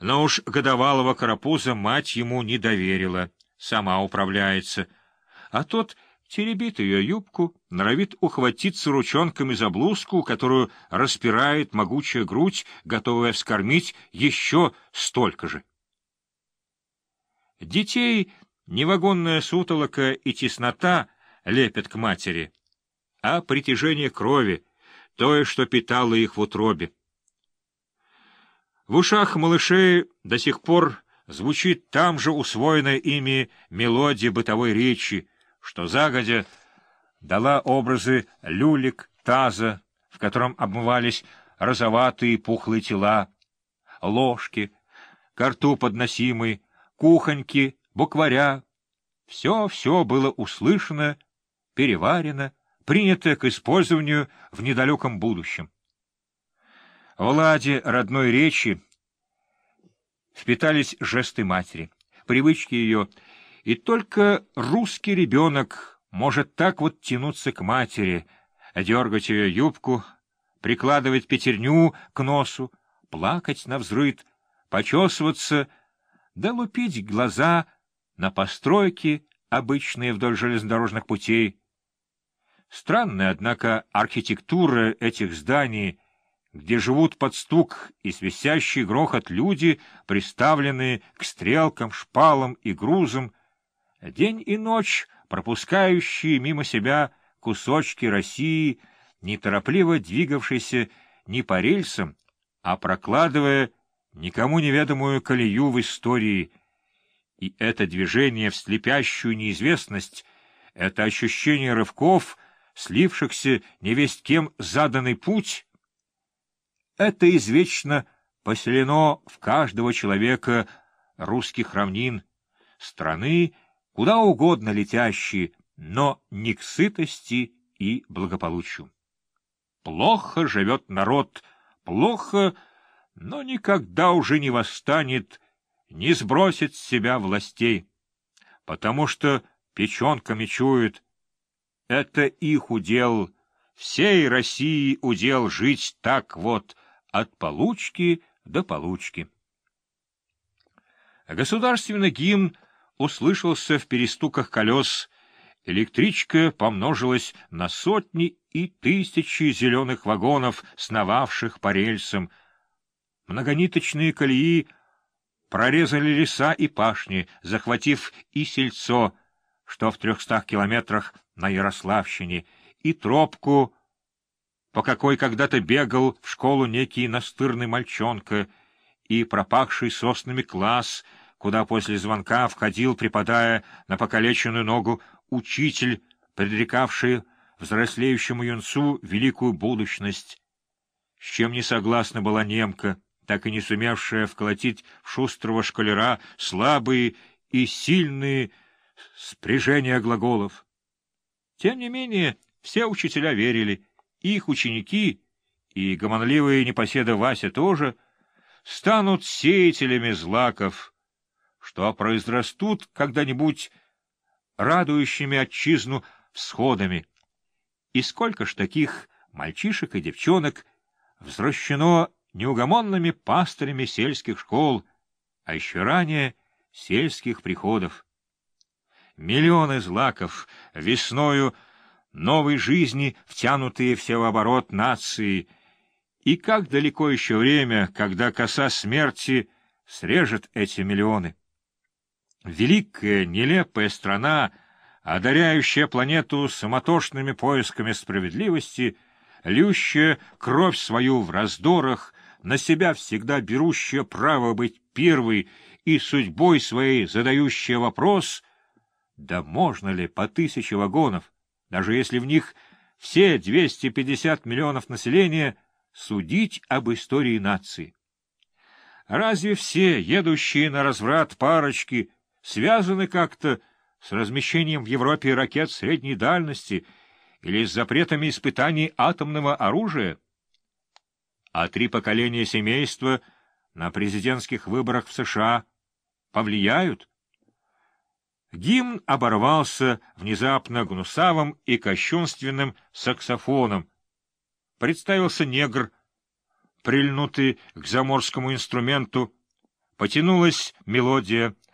Но уж годовалого карапуза мать ему не доверила, сама управляется. А тот теребит ее юбку, норовит ухватиться ручонками за блузку, которую распирает могучая грудь, готовая вскормить еще столько же. Детей невагонная сутолока и теснота лепят к матери, а притяжение крови, то, что питало их в утробе. В ушах малышей до сих пор звучит там же усвоенная ими мелодия бытовой речи, что загодя дала образы люлик, таза, в котором обмывались розоватые пухлые тела, ложки, карту подносимой, кухоньки, букваря. Все-все было услышано, переварено, принято к использованию в недалеком будущем. В ладе родной речи впитались жесты матери, привычки ее, и только русский ребенок может так вот тянуться к матери, дергать ее юбку, прикладывать пятерню к носу, плакать на взрыд, почесываться, да лупить глаза на постройки, обычные вдоль железнодорожных путей. Странная, однако, архитектура этих зданий — где живут под стук и свистящий грохот люди, приставленные к стрелкам, шпалам и грузам, день и ночь пропускающие мимо себя кусочки России, неторопливо двигавшиеся не по рельсам, а прокладывая никому неведомую колею в истории. И это движение в слепящую неизвестность, это ощущение рывков, слившихся невесть кем заданный путь — это извечно поселено в каждого человека русских равнин, страны, куда угодно летящие, но не к сытости и благополучию. Плохо живет народ, плохо, но никогда уже не восстанет, не сбросит с себя властей, потому что печенками чуют. Это их удел, всей России удел жить так вот — от получки до получки. Государственный гимн услышался в перестуках колес, электричка помножилась на сотни и тысячи зеленых вагонов, сновавших по рельсам. Многониточные колеи прорезали леса и пашни, захватив и сельцо, что в трехстах километрах на Ярославщине, и тропку по какой когда-то бегал в школу некий настырный мальчонка, и пропахший соснами класс, куда после звонка входил, припадая на покалеченную ногу, учитель, предрекавший взрослеющему юнцу великую будущность. С чем не согласна была немка, так и не сумевшая вколотить в шустрого школяра слабые и сильные спряжения глаголов. Тем не менее, все учителя верили — их ученики и гомонливые непоседа Вася тоже станут сеятелями злаков, что произрастут когда-нибудь радующими отчизну всходами. И сколько ж таких мальчишек и девчонок взращено неугомонными пастырями сельских школ, а еще ранее сельских приходов. Миллионы злаков весною новой жизни, втянутые в севооборот нации, и как далеко еще время, когда коса смерти срежет эти миллионы. Великая, нелепая страна, одаряющая планету самотошными поисками справедливости, лющая кровь свою в раздорах, на себя всегда берущая право быть первой и судьбой своей задающая вопрос, да можно ли по тысяче вагонов, даже если в них все 250 миллионов населения, судить об истории нации. Разве все, едущие на разврат парочки, связаны как-то с размещением в Европе ракет средней дальности или с запретами испытаний атомного оружия? А три поколения семейства на президентских выборах в США повлияют? Гимн оборвался внезапно гнусавым и кощунственным саксофоном. Представился негр, прильнутый к заморскому инструменту, Потянулась мелодия